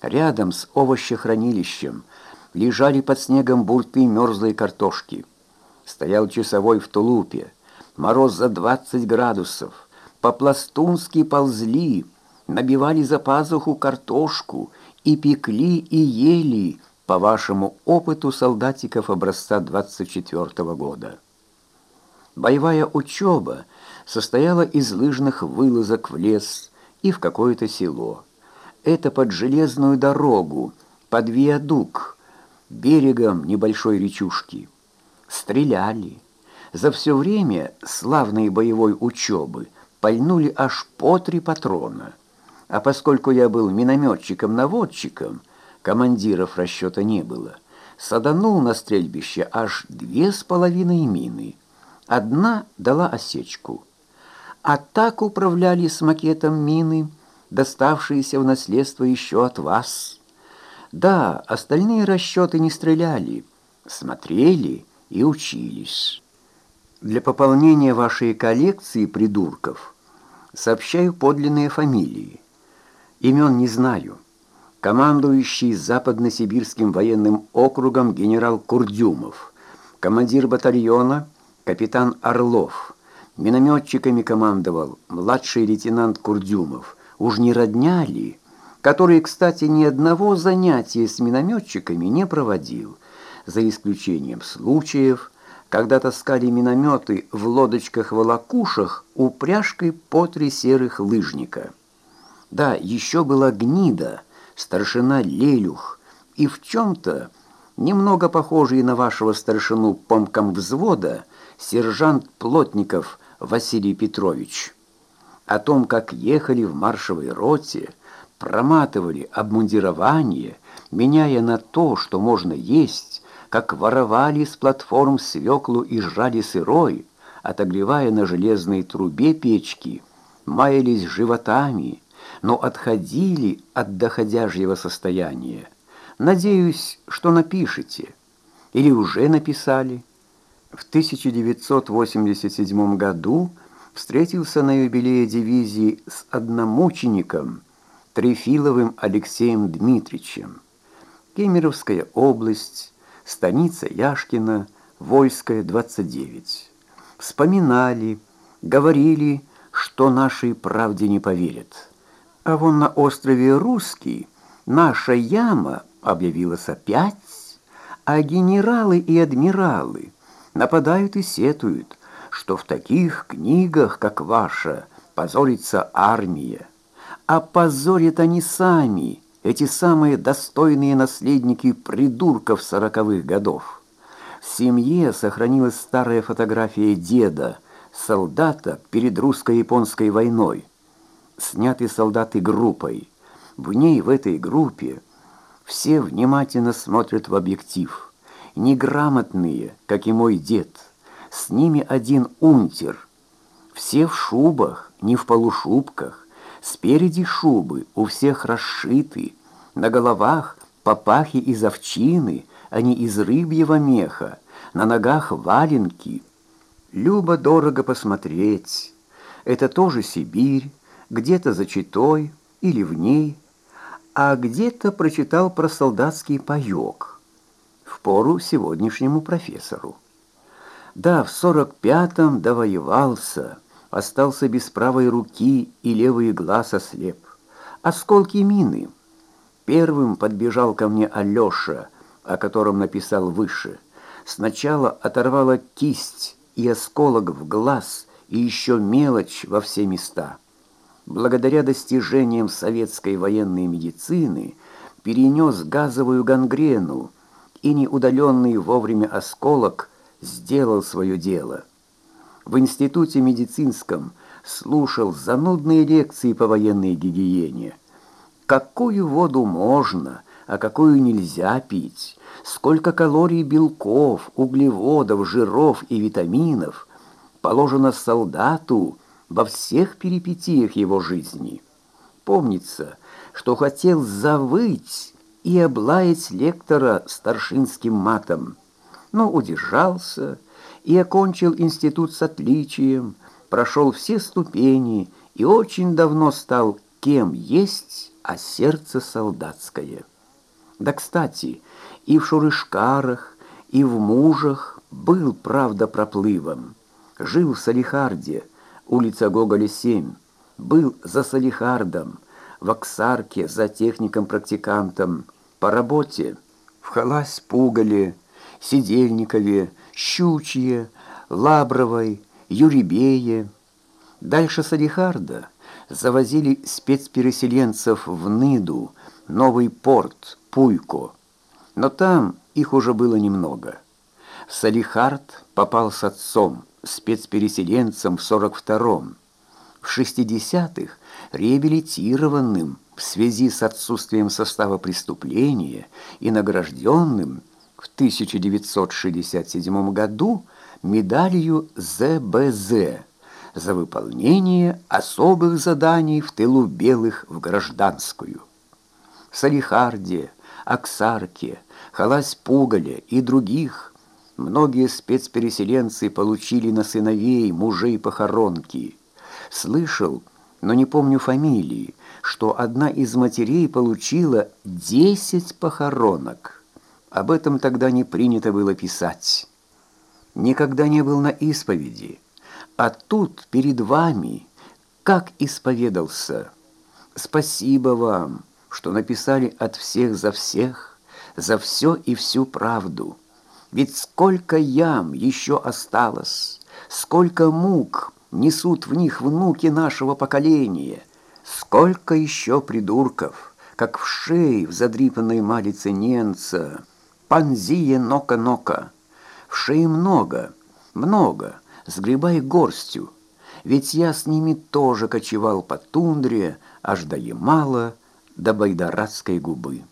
Рядом с овощехранилищем лежали под снегом бурты мерзлой картошки. Стоял часовой в тулупе. Мороз за двадцать градусов. По-пластунски ползли, набивали за пазуху картошку и пекли и ели, по вашему опыту солдатиков образца 24 -го года. Боевая учеба состояла из лыжных вылазок в лес и в какое-то село. Это под железную дорогу, под виадук, берегом небольшой речушки. Стреляли. За все время славной боевой учебы пальнули аж по три патрона. А поскольку я был минометчиком-наводчиком, командиров расчета не было, саданул на стрельбище аж две с половиной мины. Одна дала осечку. А так управляли с макетом мины, доставшиеся в наследство еще от вас. Да, остальные расчеты не стреляли, смотрели и учились. Для пополнения вашей коллекции придурков сообщаю подлинные фамилии. Имен не знаю. Командующий Западно-Сибирским военным округом генерал Курдюмов, командир батальона капитан Орлов, минометчиками командовал младший лейтенант Курдюмов, уж не родня ли, который, кстати, ни одного занятия с минометчиками не проводил, за исключением случаев, когда таскали минометы в лодочках-волокушах упряжкой по три серых лыжника. Да, еще была гнида, старшина Лелюх, и в чем-то, немного похожий на вашего старшину помком взвода, сержант Плотников Василий Петрович. О том, как ехали в маршевой роте, проматывали обмундирование, меняя на то, что можно есть, как воровали с платформ свеклу и жали сырой, отогревая на железной трубе печки, маялись животами, но отходили от доходяжьего состояния. Надеюсь, что напишете. Или уже написали. В 1987 году встретился на юбилее дивизии с одномучеником Трефиловым Алексеем Дмитриевичем. Кемеровская область, станица Яшкина, Войская, 29. Вспоминали, говорили, что нашей правде не поверят. А вон на острове Русский наша яма объявилась опять, а генералы и адмиралы нападают и сетуют, что в таких книгах, как ваша, позорится армия. А позорят они сами, эти самые достойные наследники придурков сороковых годов. В семье сохранилась старая фотография деда, солдата перед русско-японской войной сняты солдаты группой. В ней, в этой группе, все внимательно смотрят в объектив. Неграмотные, как и мой дед. С ними один унтер. Все в шубах, не в полушубках. Спереди шубы у всех расшиты. На головах папахи из овчины, а не из рыбьего меха. На ногах валенки. Любо-дорого посмотреть. Это тоже Сибирь, где-то за читой или в ней, а где-то прочитал про солдатский паёк пору сегодняшнему профессору. Да, в сорок пятом довоевался, остался без правой руки и левый глаз ослеп. Осколки мины. Первым подбежал ко мне Алёша, о котором написал выше. Сначала оторвала кисть и осколок в глаз, и еще мелочь во все места благодаря достижениям советской военной медицины, перенес газовую гангрену, и неудаленный вовремя осколок сделал свое дело. В институте медицинском слушал занудные лекции по военной гигиене. Какую воду можно, а какую нельзя пить? Сколько калорий белков, углеводов, жиров и витаминов положено солдату, во всех перипетиях его жизни. Помнится, что хотел завыть и облаять лектора старшинским матом, но удержался и окончил институт с отличием, прошел все ступени и очень давно стал кем есть, а сердце солдатское. Да, кстати, и в Шурышкарах, и в Мужах был, правда, проплывом. Жил в Салихарде, улица Гоголя, 7. Был за Салихардом, в Оксарке за техником-практикантом, по работе в Халась-Пугале, Сидельникове, Щучье, Лабровой, Юрибее. Дальше Салихарда завозили спецпереселенцев в Ныду, Новый порт, Пуйко. Но там их уже было немного. Салихард попал с отцом, спецпереселенцем в 42-м. В 60-х реабилитированным в связи с отсутствием состава преступления и награжденным в 1967 году медалью ЗБЗ за выполнение особых заданий в тылу белых в гражданскую. Салихарде, Оксарке, Халась-Пугале и других многие спецпереселенцы получили на сыновей мужей похоронки. Слышал, но не помню фамилии, что одна из матерей получила десять похоронок. Об этом тогда не принято было писать. Никогда не был на исповеди. А тут перед вами, как исповедался. Спасибо вам, что написали от всех за всех, за все и всю правду. Ведь сколько ям еще осталось, сколько мук несут в них внуки нашего поколения. Сколько еще придурков, как в шее в задрипанной малице ненца, панзие нока-нока. В шее много, много, сгребай горстью, ведь я с ними тоже кочевал по тундре, аж до Ямала, до Байдарадской губы.